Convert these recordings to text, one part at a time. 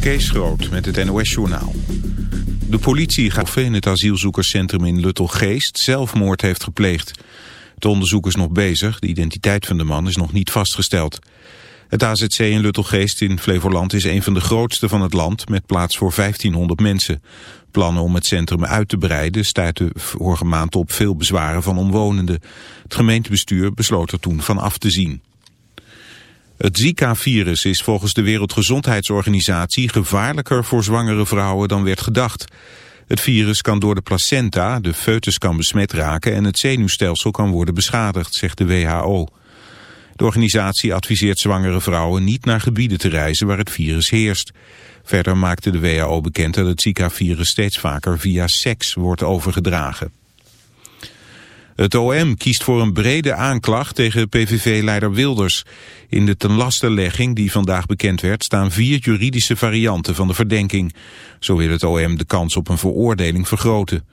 Kees Groot met het NOS-journaal. De politie gaat in het asielzoekerscentrum in Luttelgeest zelfmoord heeft gepleegd. Het onderzoek is nog bezig, de identiteit van de man is nog niet vastgesteld. Het AZC in Luttelgeest in Flevoland is een van de grootste van het land met plaats voor 1500 mensen. Plannen om het centrum uit te breiden stuiten vorige maand op veel bezwaren van omwonenden. Het gemeentebestuur besloot er toen van af te zien. Het Zika-virus is volgens de Wereldgezondheidsorganisatie gevaarlijker voor zwangere vrouwen dan werd gedacht. Het virus kan door de placenta, de foetus kan besmet raken en het zenuwstelsel kan worden beschadigd, zegt de WHO. De organisatie adviseert zwangere vrouwen niet naar gebieden te reizen waar het virus heerst. Verder maakte de WHO bekend dat het Zika-virus steeds vaker via seks wordt overgedragen. Het OM kiest voor een brede aanklacht tegen PVV-leider Wilders. In de tenlastelegging die vandaag bekend werd staan vier juridische varianten van de verdenking. Zo wil het OM de kans op een veroordeling vergroten.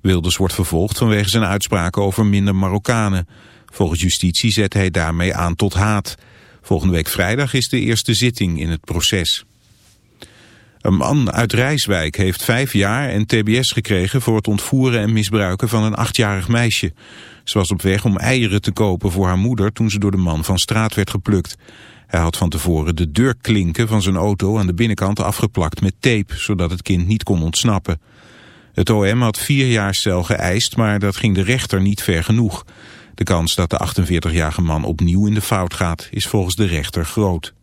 Wilders wordt vervolgd vanwege zijn uitspraken over minder Marokkanen. Volgens justitie zet hij daarmee aan tot haat. Volgende week vrijdag is de eerste zitting in het proces. Een man uit Rijswijk heeft vijf jaar en tbs gekregen voor het ontvoeren en misbruiken van een achtjarig meisje. Ze was op weg om eieren te kopen voor haar moeder toen ze door de man van straat werd geplukt. Hij had van tevoren de deurklinken van zijn auto aan de binnenkant afgeplakt met tape, zodat het kind niet kon ontsnappen. Het OM had vier jaar cel geëist, maar dat ging de rechter niet ver genoeg. De kans dat de 48-jarige man opnieuw in de fout gaat is volgens de rechter groot.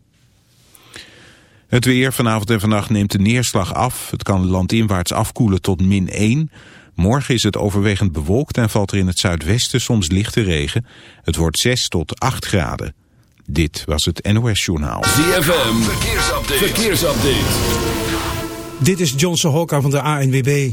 Het weer vanavond en vannacht neemt de neerslag af. Het kan landinwaarts afkoelen tot min 1. Morgen is het overwegend bewolkt en valt er in het zuidwesten soms lichte regen. Het wordt 6 tot 8 graden. Dit was het NOS Journaal. ZFM, verkeersupdate. verkeersupdate. Dit is Johnson Hokka van de ANWB.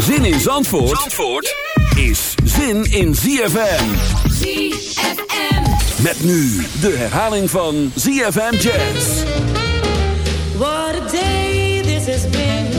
Zin in Zandvoort, Zandvoort is zin in ZFM. ZFM. Met nu de herhaling van ZFM Jazz. What a day this has been.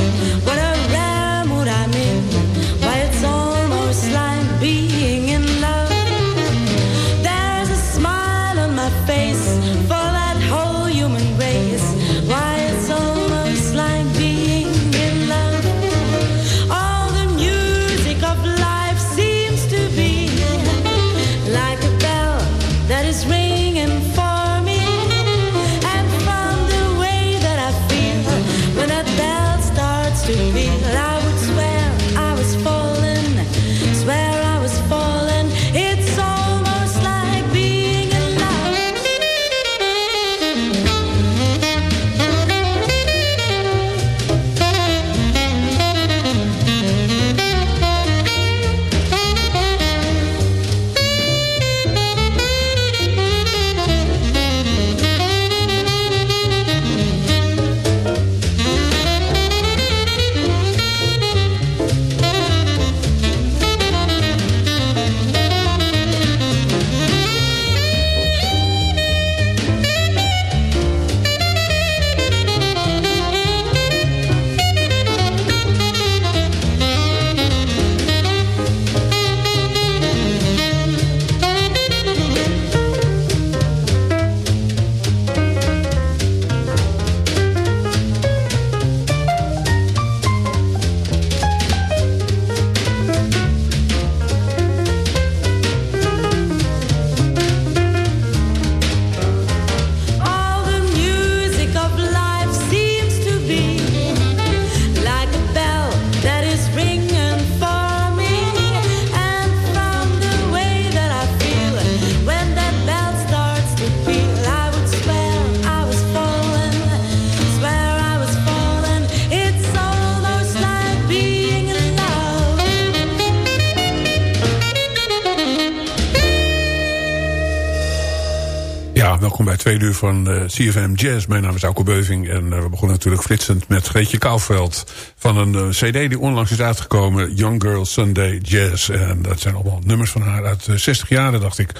Van uh, CFM Jazz. Mijn naam is Auke Beuving en uh, we begonnen natuurlijk flitsend met Greetje Kouwveld... van een uh, cd die onlangs is uitgekomen, Young Girl Sunday Jazz. En dat zijn allemaal nummers van haar uit 60 jaren, dacht ik.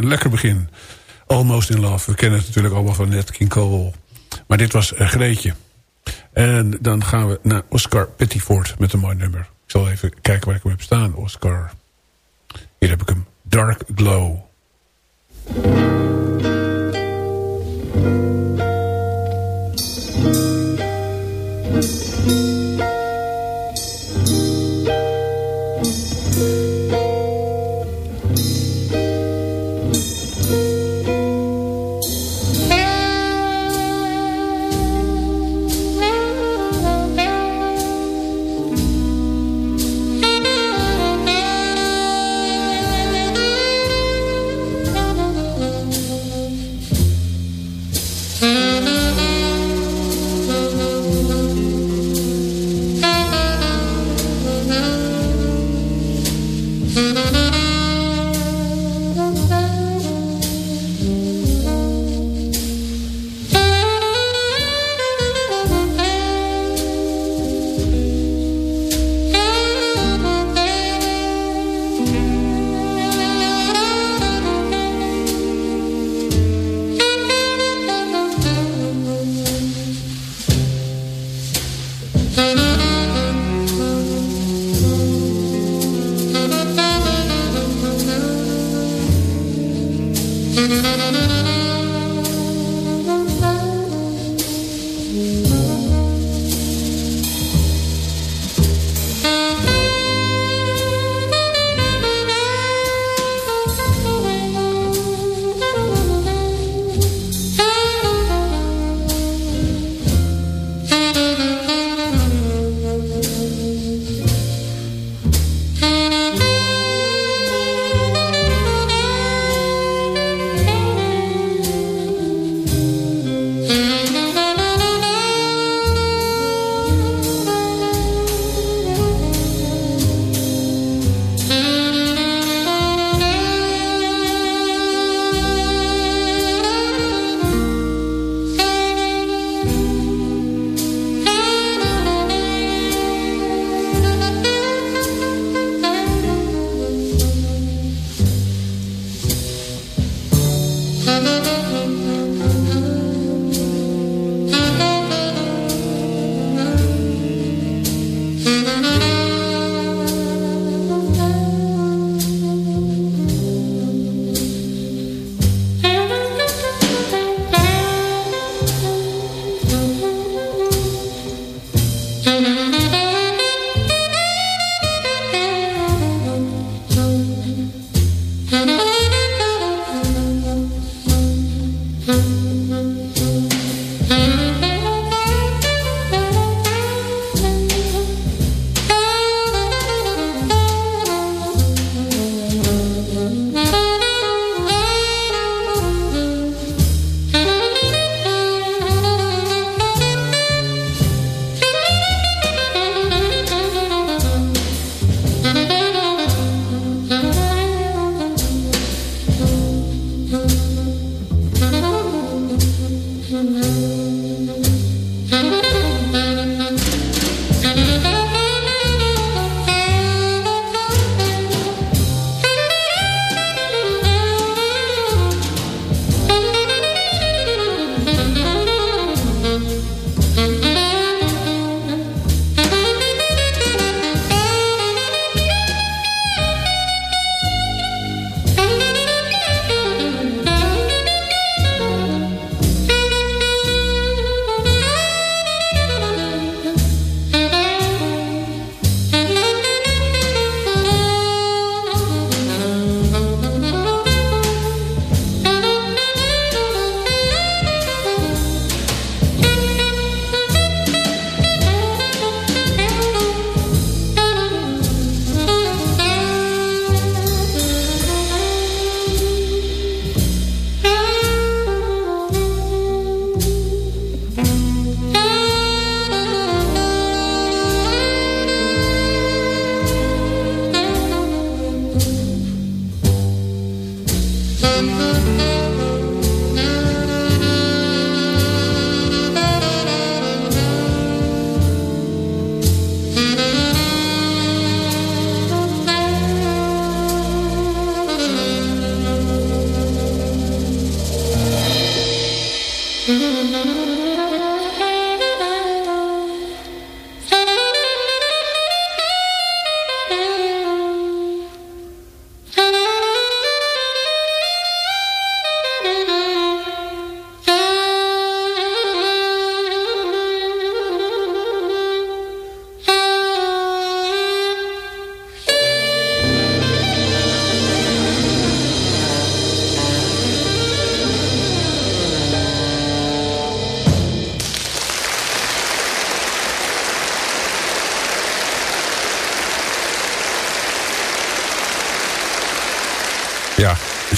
lekker begin. Almost in Love, we kennen het natuurlijk allemaal van Nat King Cole. Maar dit was Greetje. En dan gaan we naar Oscar Pettiford met een mooi nummer. Ik zal even kijken waar ik hem heb staan, Oscar. Hier heb ik hem, Dark Glow.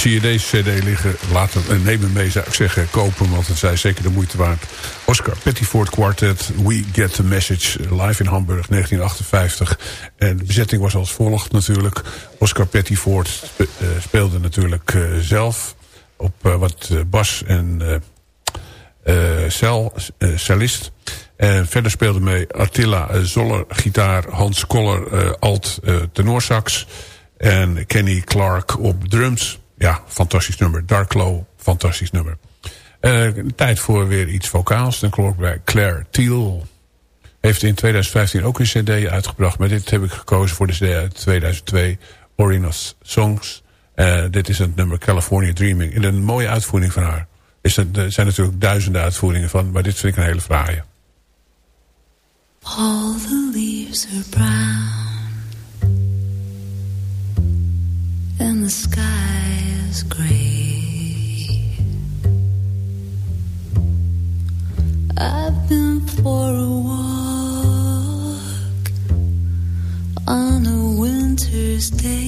Zie je deze cd liggen, laat hem, eh, neem hem mee zou ik zeggen. Koop hem, want het is zeker de moeite waard. Oscar Pettiford Quartet, We Get The Message, live in Hamburg, 1958. En de bezetting was als volgt natuurlijk. Oscar Pettiford eh, speelde natuurlijk zelf op wat bas en cel, cellist. En verder speelde mee Attila Zoller, gitaar, Hans Koller, alt, tenorsax... En Kenny Clark op drums. Ja, fantastisch nummer. Dark Low, fantastisch nummer. Uh, tijd voor weer iets vocaals. Dan klonk bij Claire Thiel. Heeft in 2015 ook een cd uitgebracht. Maar dit heb ik gekozen voor de cd uit 2002. Orinos Songs. Uh, dit is het nummer California Dreaming. In een mooie uitvoering van haar. Is er, er zijn natuurlijk duizenden uitvoeringen van. Maar dit vind ik een hele fraaie. All the leaves are brown. and the sky gray. I've been for a walk on a winter's day.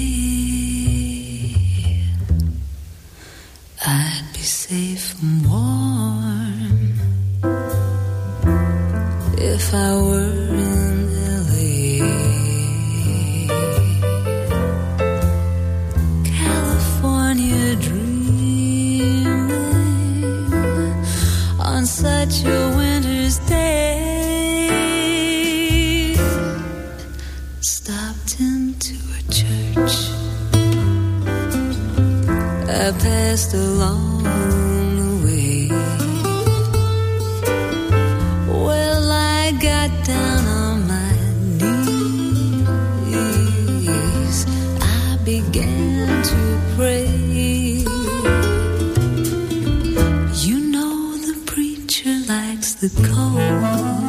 I'd be safe and warm if I were Passed along the way. Well, I got down on my knees. I began to pray. You know the preacher likes the cold.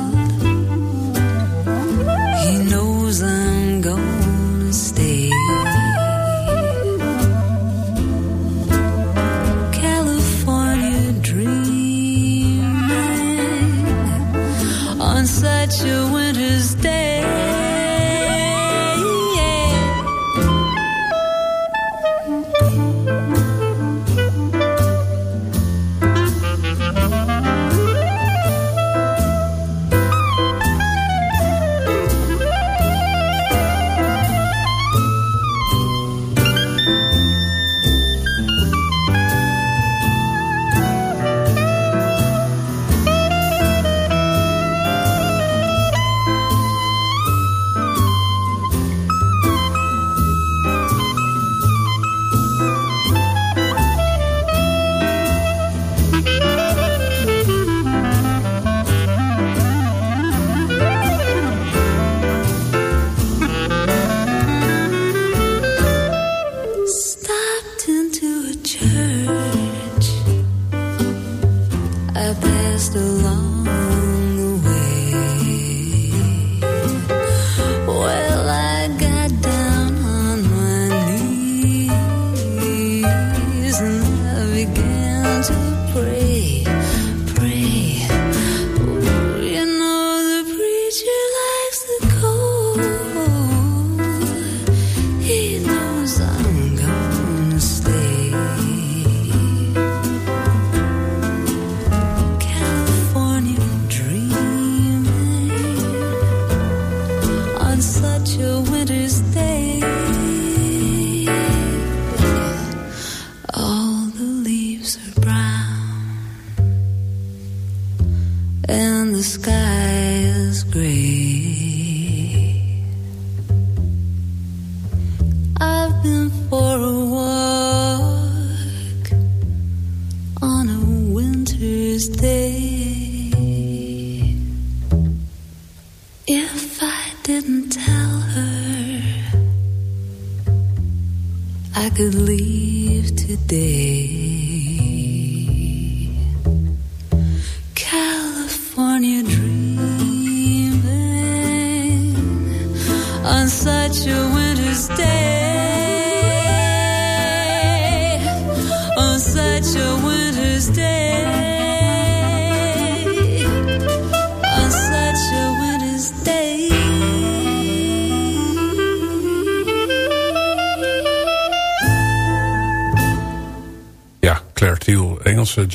the sky is gray.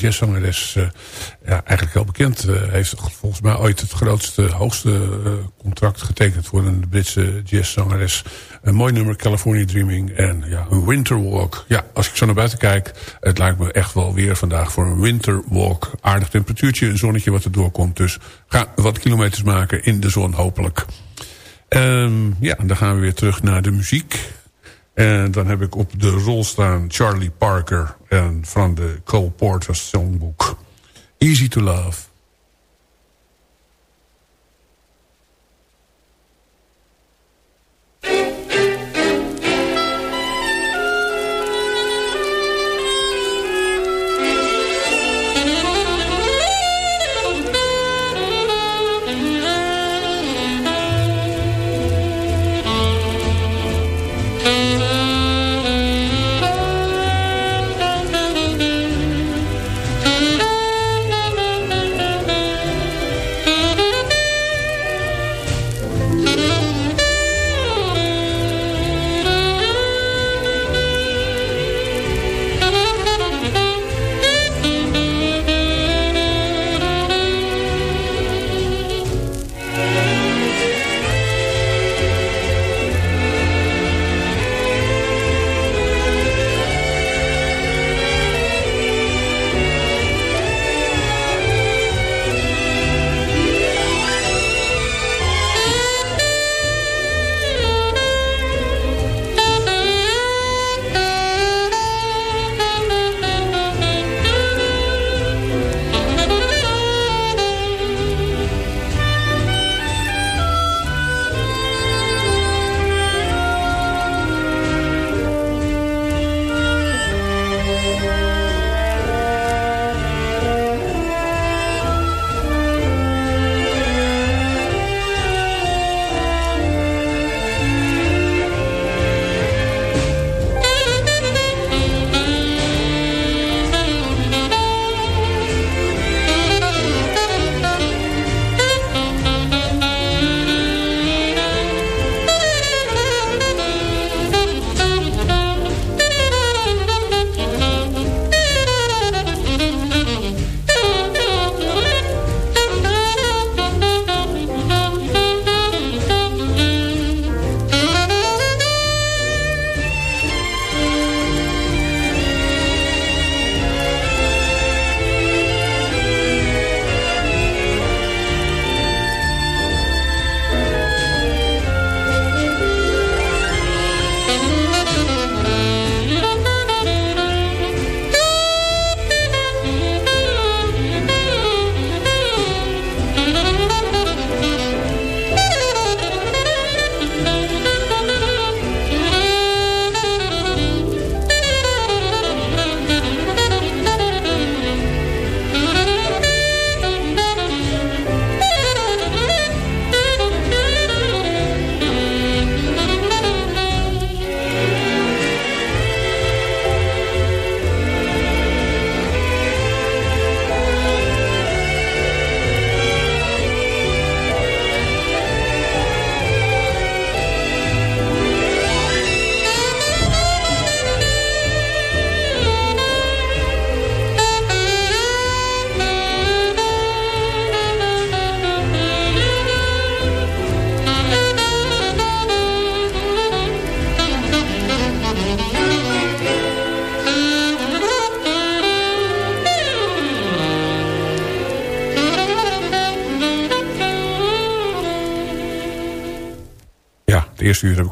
Jazzzangeres. eh ja, eigenlijk heel bekend. eh, heeft volgens mij ooit het grootste, hoogste eh, contract getekend voor een Britse jazzzangeres. Een mooi nummer, California Dreaming. En ja, een winter walk. Ja, als ik zo naar buiten kijk, het lijkt me echt wel weer vandaag voor een winter walk. Aardig temperatuurtje, een zonnetje wat er doorkomt. Dus ga wat kilometers maken in de zon hopelijk. Ehm, ja, dan gaan we weer terug naar de muziek. En dan heb ik op de rol staan Charlie Parker en van de Cole Porter Songbook. Easy to Love.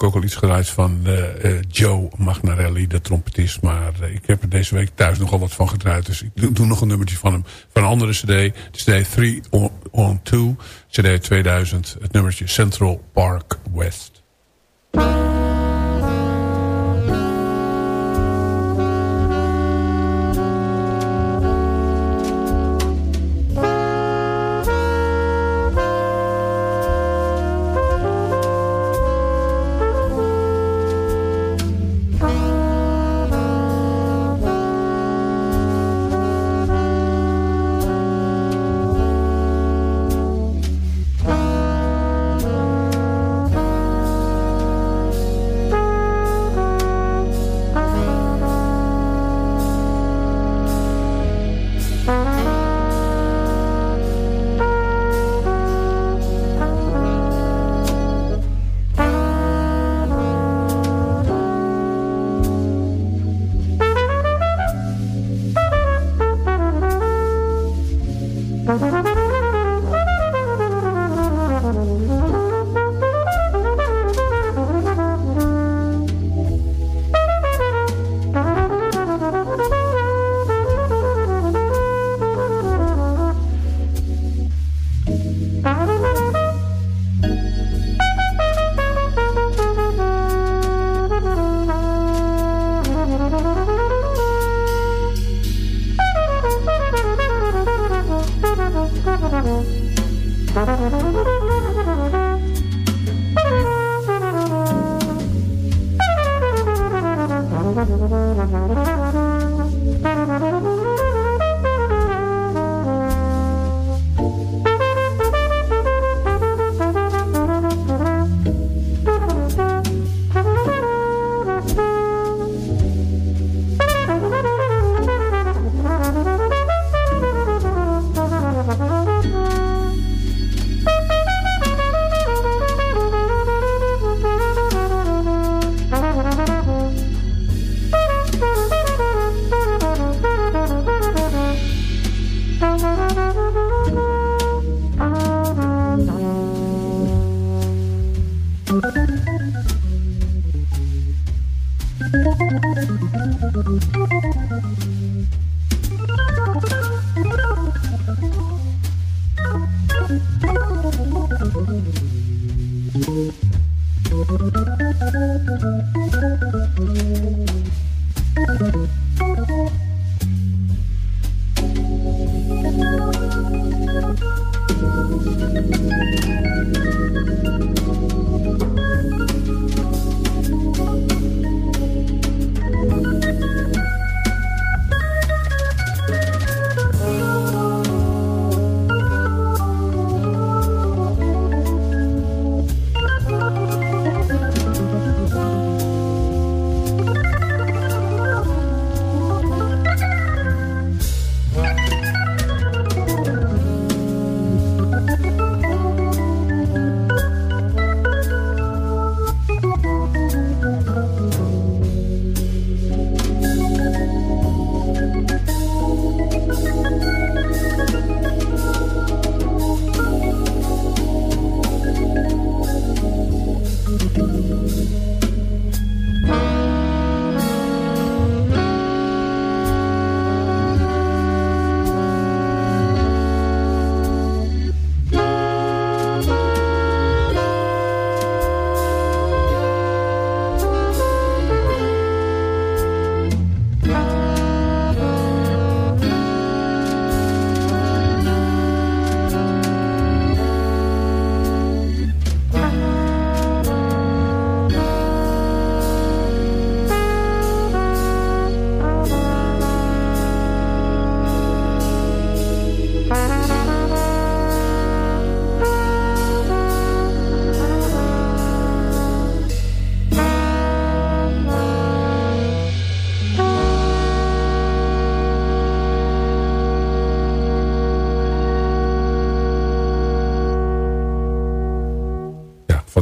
Ook al iets gedraaid van eh, eh, Joe Magnarelli, de trompetist. Maar eh, ik heb er deze week thuis nogal wat van gedraaid. Dus ik doe, nog een nummertje van hem. Van een andere cd. De cd 3 on, on 2. Cd 2000. Het nummertje Central Park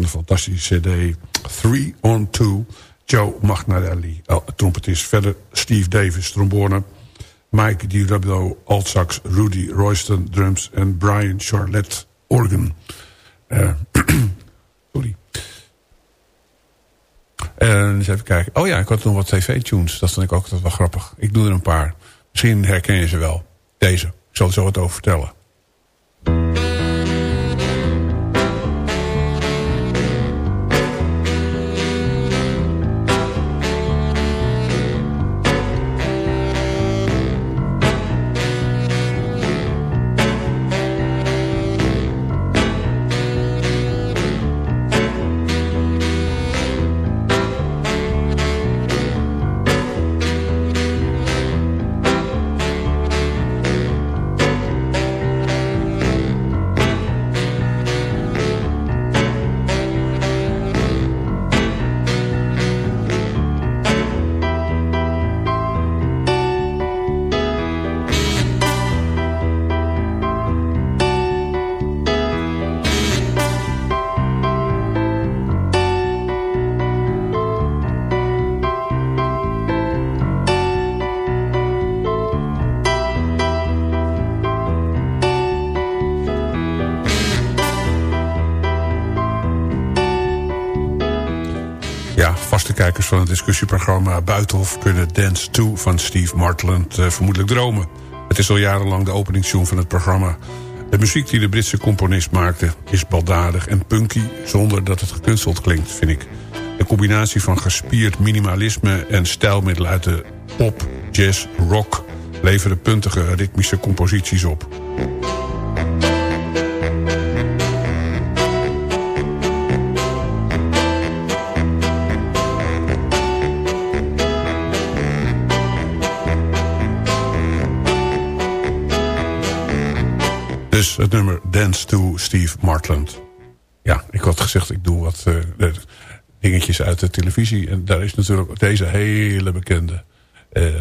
Fantastische cd 3 on 2. Joe Magnarelli, oh, trompetist. Verder Steve Davis, trombone. Mike DiRabdo, altsax. Rudy Royston, drums. En Brian Charlotte, organ. Eh, sorry. En eens even kijken. Oh ja, ik had nog wat tv-tunes. Dat vond ik ook altijd wel grappig. Ik doe er een paar. Misschien herken je ze wel. Deze. Ik zal er zo wat over vertellen. Kijkers van het discussieprogramma Buitenhof... kunnen Dance 2 van Steve Martland uh, vermoedelijk dromen. Het is al jarenlang de openingstune van het programma. De muziek die de Britse componist maakte is baldadig en punky... zonder dat het gekunsteld klinkt, vind ik. De combinatie van gespierd minimalisme en stijlmiddelen uit de pop, jazz, rock... leveren puntige ritmische composities op. het nummer Dance to Steve Martland. Ja, ik had gezegd, ik doe wat uh, dingetjes uit de televisie. En daar is natuurlijk deze hele bekende... Uh,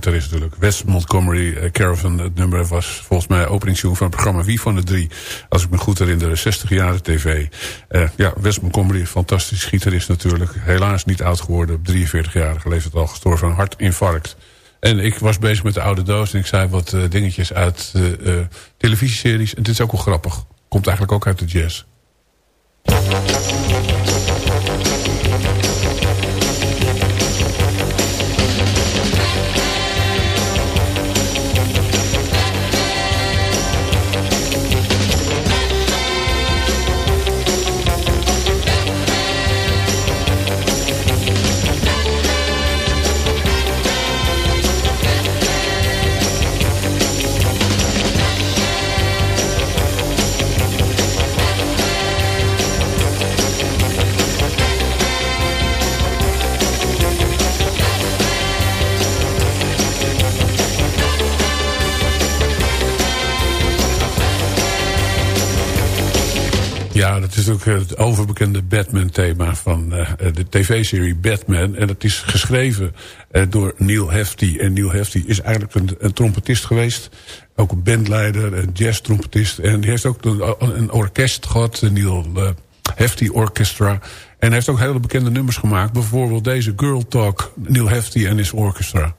gitarist natuurlijk. Wes Montgomery uh, Caravan. Het nummer was volgens mij openingstune van het programma Wie van de Drie. Als ik me goed herinner, 60 jaren tv. Uh, ja, Wes Montgomery, fantastisch gitarist natuurlijk. Helaas niet oud geworden. Op 43-jarige leeftijd al gestorven van hartinfarct. En ik was bezig met de oude doos en ik zei wat eh, dingetjes uit televisieseries. En dit is ook wel grappig. Komt eigenlijk ook uit de jazz. Ook het overbekende Batman-thema van uh, de tv-serie Batman. En dat is geschreven uh, door Neil Hefti. En Neil Hefti is eigenlijk een, een trompetist geweest. Ook een bandleider, een jazz-trompetist. En die heeft ook een, orkest gehad, de Neil Hefti Orchestra. En hij heeft ook hele bekende nummers gemaakt. Bijvoorbeeld deze Girl Talk, Neil Hefti en his orchestra.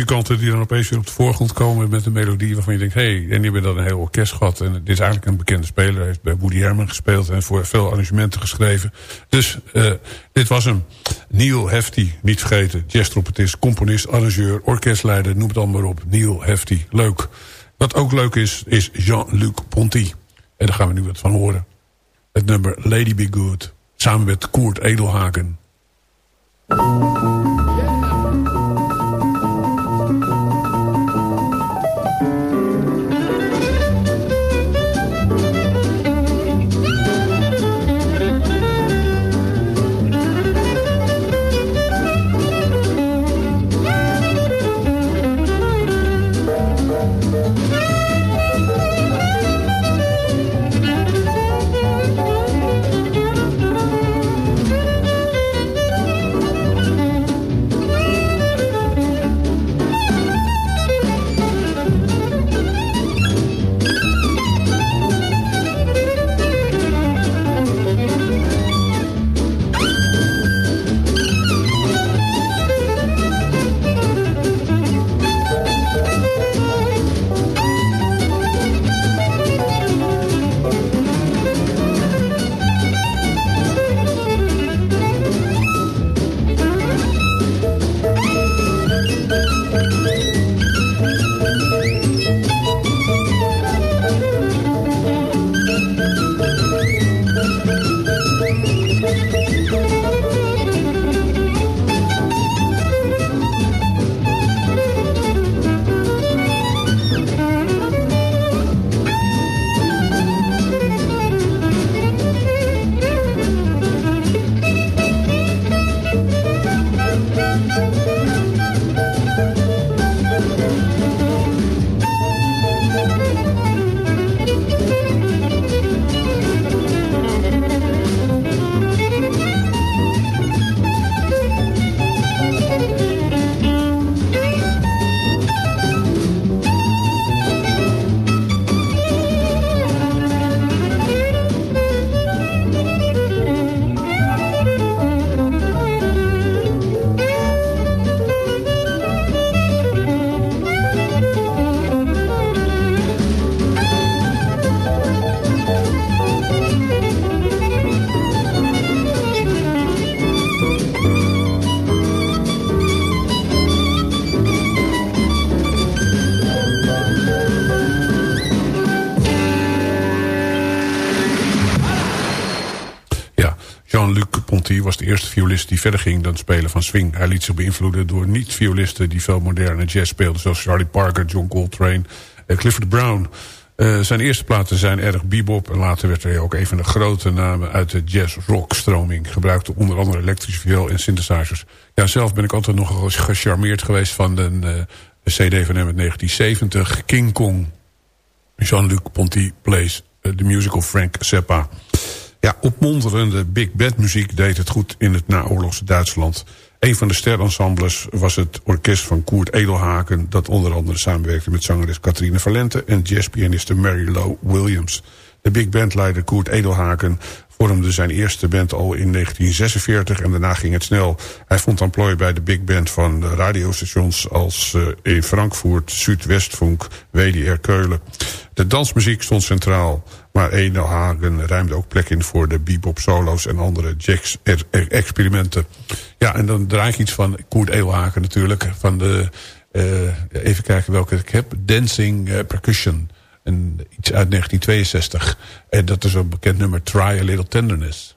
Muzikanten die dan opeens weer op de voorgrond komen met een melodie waarvan je denkt, hé, hey, en die hebben dan een heel orkest gehad. En dit is eigenlijk een bekende speler. Hij heeft bij Woody Herman gespeeld en voor veel arrangementen geschreven. Dus uh, dit was hem. Neil Hefti, niet vergeten. Jazz-trompetist, componist, arrangeur, orkestleider, noem het allemaal op. Neil Hefti, leuk. Wat ook leuk is, is Jean-Luc Ponty. En daar gaan we nu wat van horen. Het nummer Lady Be Good. Samen met Koert Edelhaken. Eerste violist die verder ging dan spelen van swing. Hij liet zich beïnvloeden door niet-violisten die veel moderne jazz speelden... zoals Charlie Parker, John Coltrane en Clifford Brown... Uh, zijn eerste platen zijn erg bebop. En later werd hij ook een van de grote namen uit de jazz-rock stroming. Gebruikte onder andere elektrische viool en synthesizers. Ja, zelf ben ik altijd nog gecharmeerd geweest van een, uh, cd van hem uit 1970. King Kong. Jean-Luc Ponty plays the musical Frank Zappa. Ja, opmonterende big band muziek deed het goed in het naoorlogse Duitsland. Een van de sterensembles was het orkest van Koert Edelhaken... dat onder andere samenwerkte met zangeres Catharine Valente... en jazzpianiste Mary Lou Williams. De big bandleider Koert Edelhaken vormde zijn eerste band al in 1946 en daarna ging het snel. Hij vond amplooi bij de big band van radiostations als uh, in Frankfurt, Zuidwestfunk, WDR Keulen. De dansmuziek stond centraal, maar Edelhagen ruimde ook plek in voor de bebop solo's en andere jazz-experimenten. Ja, en dan draai ik iets van Koert Edelhagen natuurlijk, van de, uh, even kijken welke ik heb, Dancing uh, Percussion. En iets uit 1962. En dat is een bekend nummer, Try a Little Tenderness.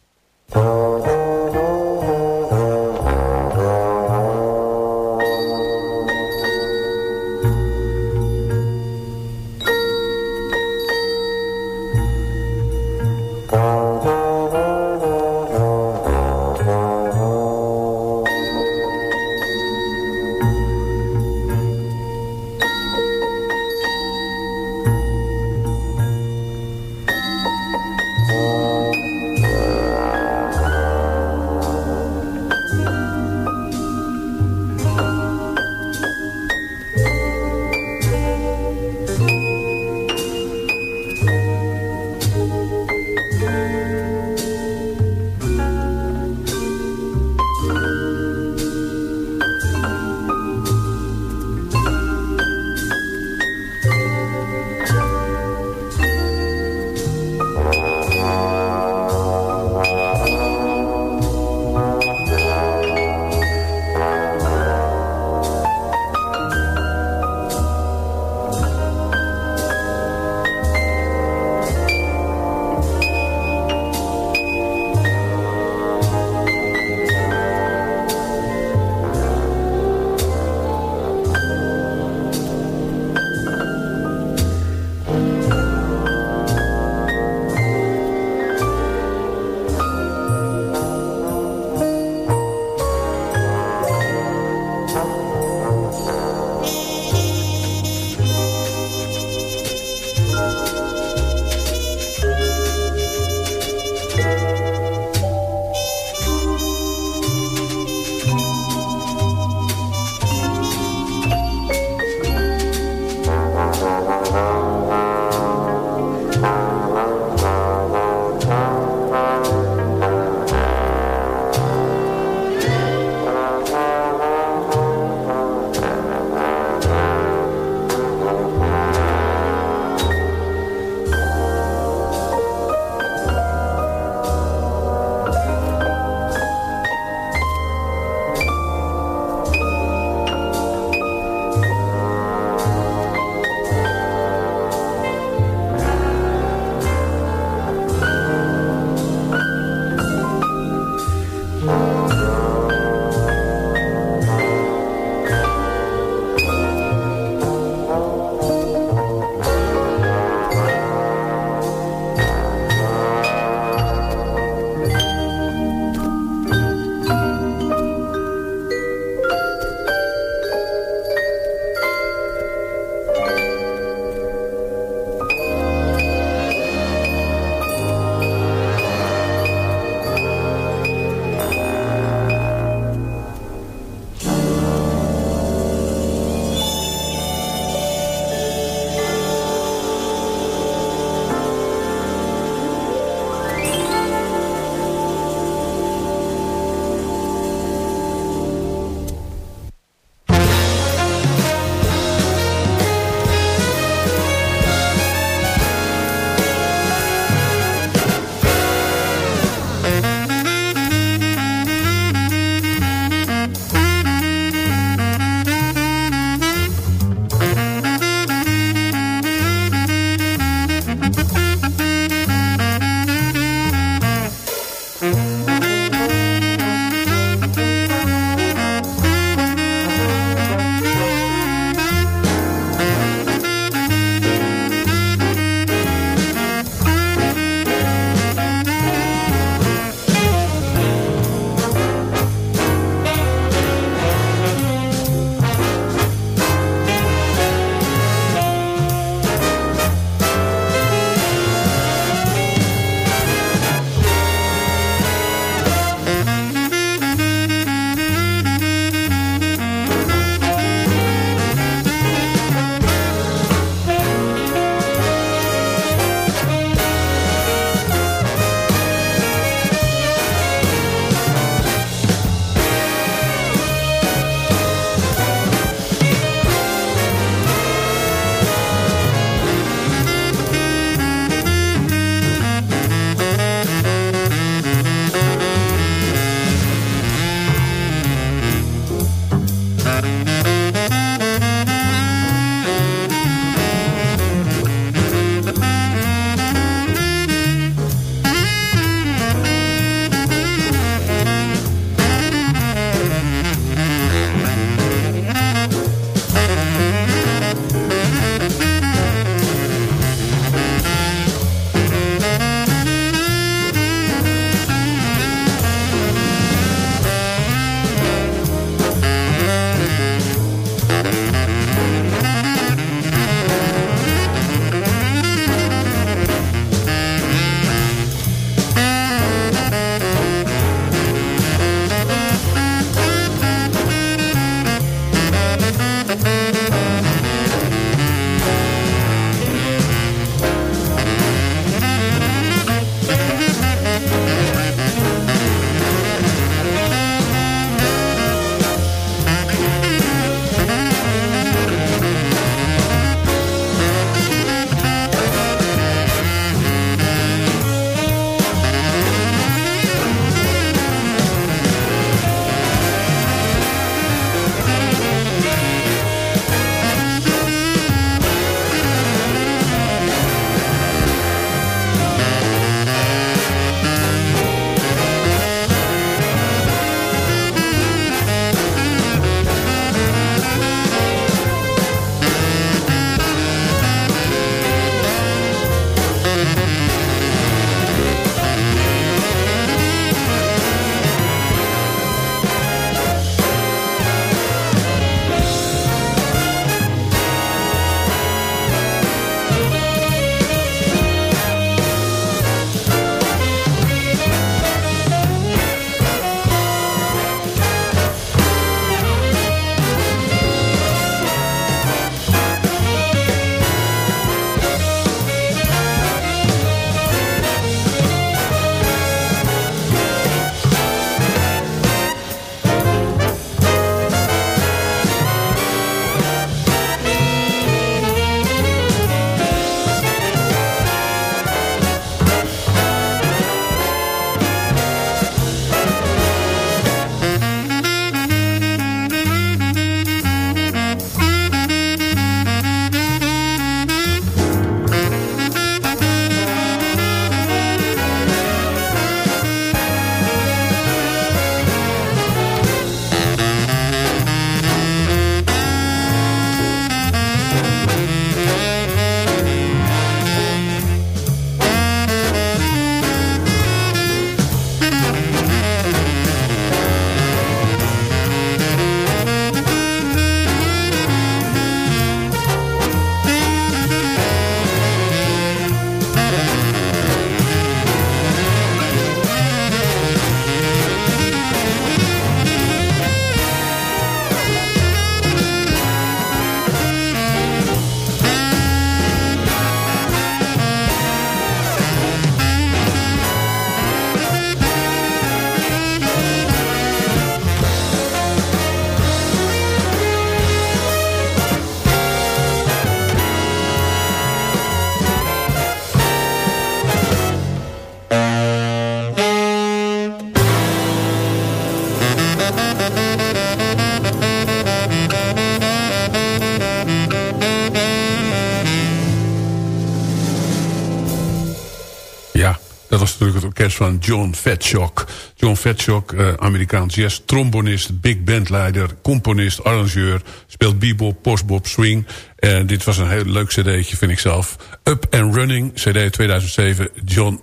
Ja, Dat was natuurlijk het orkest van John Fetchock. John Fetchock, eh, Amerikaans jazz, trombonist, big bandleider... componist, arrangeur, speelt bebop, postbop, swing. En dit was een heel leuk cd'tje, vind ik zelf. Up and Running, cd 2007, John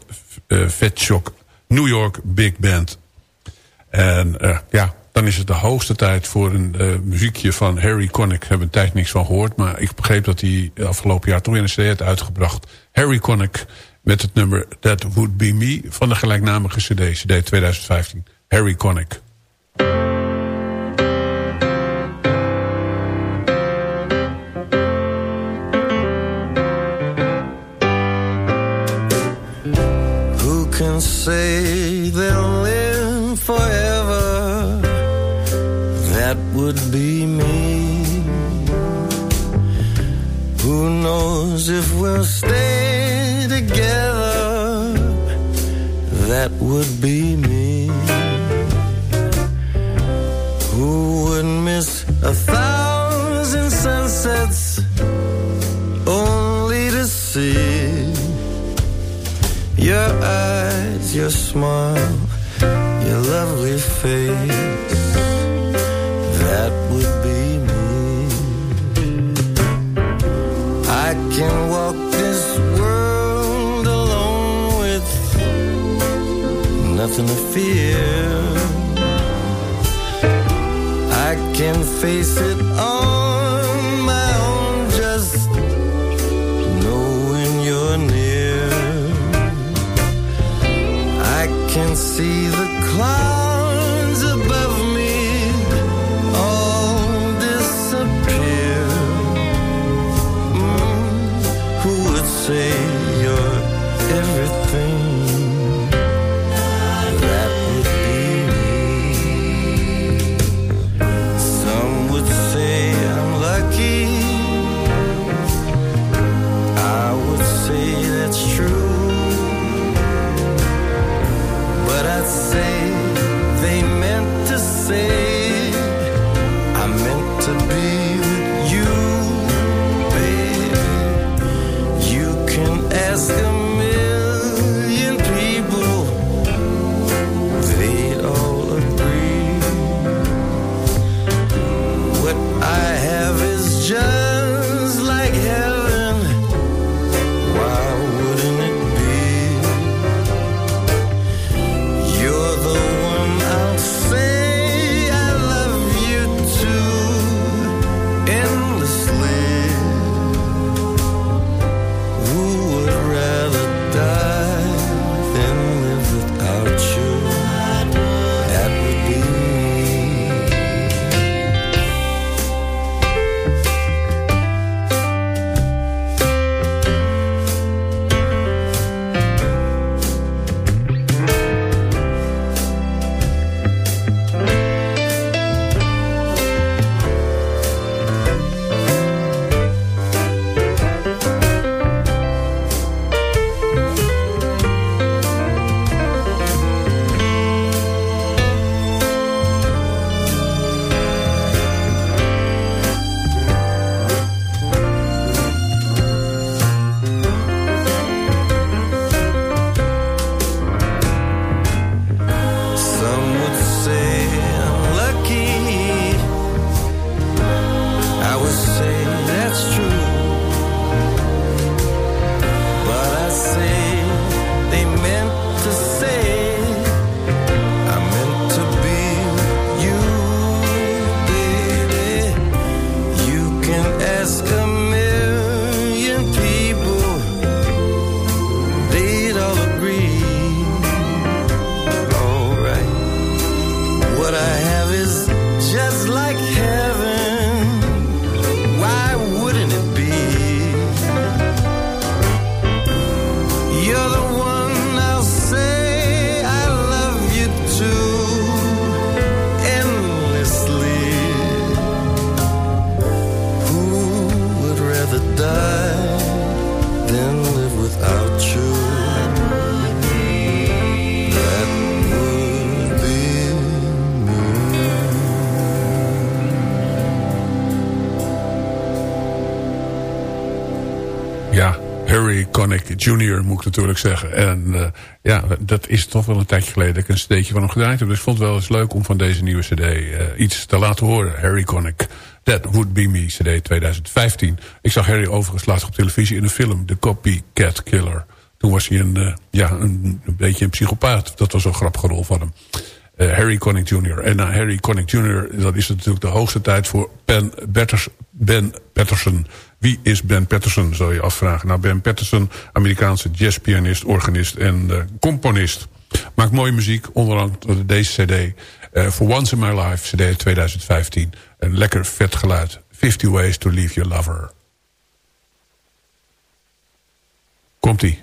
uh, New York Big Band en uh, ja, dan is het de hoogste tijd voor een uh, muziekje van Harry Connick. Ik heb een tijd niks van gehoord, maar ik begreep dat hij afgelopen jaar toch in een CD heeft uitgebracht. Harry Connick met het nummer That Would Be Me van de gelijknamige CD, CD 2015. Harry Connick. Would be me. Who knows if we'll stay together? That would be me. Who would miss a thousand sunsets only to see your eyes, your smile, your lovely face? Nothing to fear. I can face it Jr. moet ik natuurlijk zeggen. En uh, ja, dat is toch wel een tijdje geleden dat ik een cd'tje van hem gedraaid heb. Dus ik vond het wel eens leuk om van deze nieuwe cd uh, iets te laten horen. Harry Connick, That Would Be Me, cd 2015. Ik zag Harry overigens laatst op televisie in een film, The Copycat Killer. Toen was hij een, uh, ja, een, beetje een psychopaat. Dat was een grappige rol van hem. Harry Connick Jr. En na Harry Connick Jr. dat is natuurlijk de hoogste tijd voor Ben, Betters, ben Patterson. Wie is Ben Patterson, zou je afvragen. Nou, Ben Patterson, Amerikaanse jazzpianist, organist en uh, componist. Maakt mooie muziek, onder andere deze cd. Uh, For Once in My Life, cd 2015. Een lekker vet geluid. 50 Ways to Leave Your Lover. Komt-ie.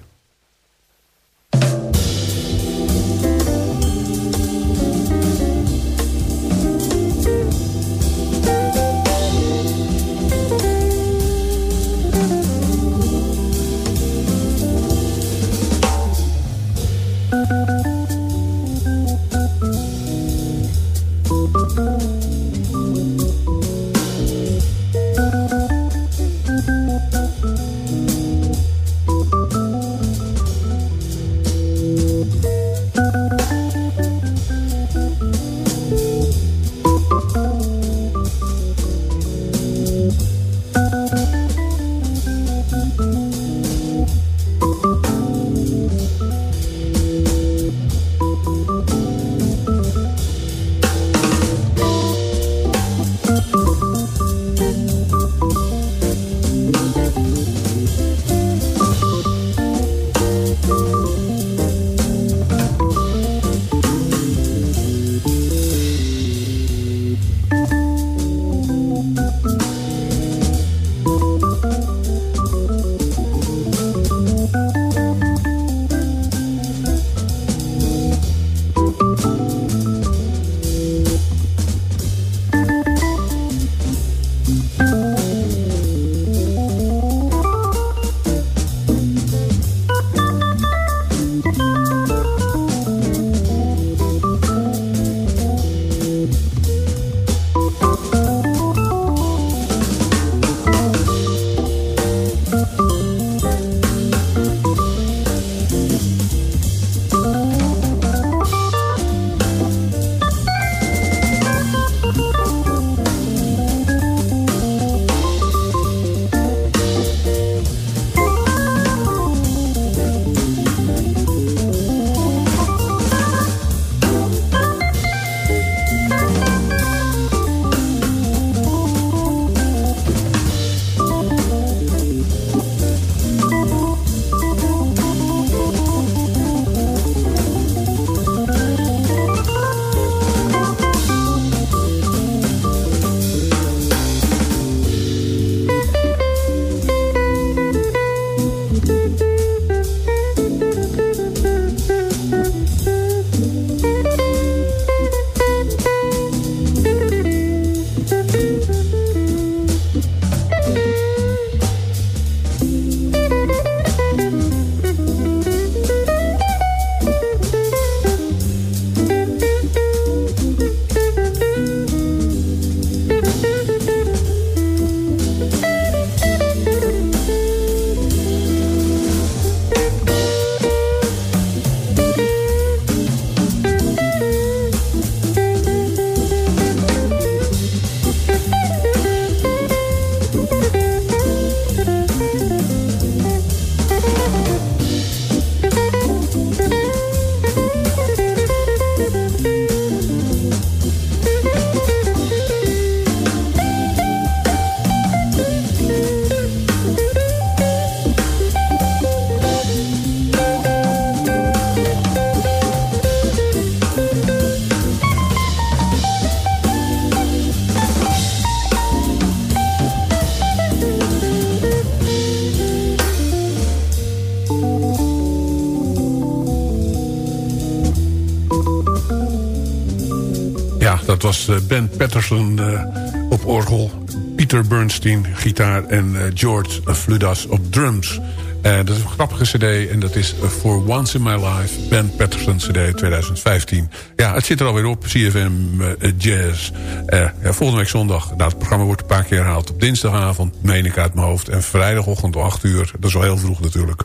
Dat was Ben Patterson uh, op orgel. Peter Bernstein, gitaar en uh, George Fludas op drums. Eh, dat is een grappige cd en dat is For Once in My Life. Ben Patterson cd 2015. Ja, het zit er alweer op. CFM eh, Jazz. Eh, ja, volgende week zondag. Nou, het programma wordt een paar keer herhaald. Op dinsdagavond, meen ik uit mijn hoofd. En vrijdagochtend om 8 uur. Dat is wel heel vroeg natuurlijk.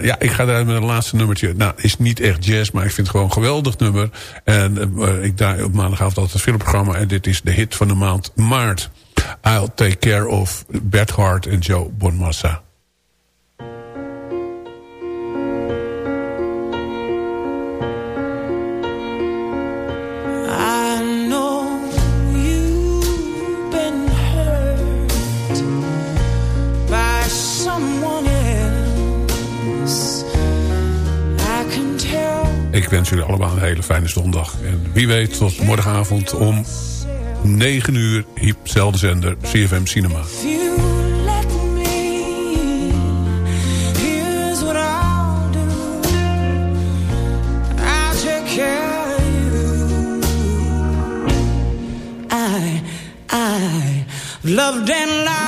Ja, ik ga eruit met een laatste nummertje. Nou, is niet echt jazz, maar ik vind het gewoon een geweldig nummer. En ik daar op maandagavond altijd een filmprogramma. En dit is de hit van de maand maart. I'll Take Care of Bert Hart en Joe Bonmassa. Ik wens jullie allemaal een hele fijne zondag. En wie weet tot morgenavond om 9 uur. Hiep, zelfde zender, CFM Cinema. You let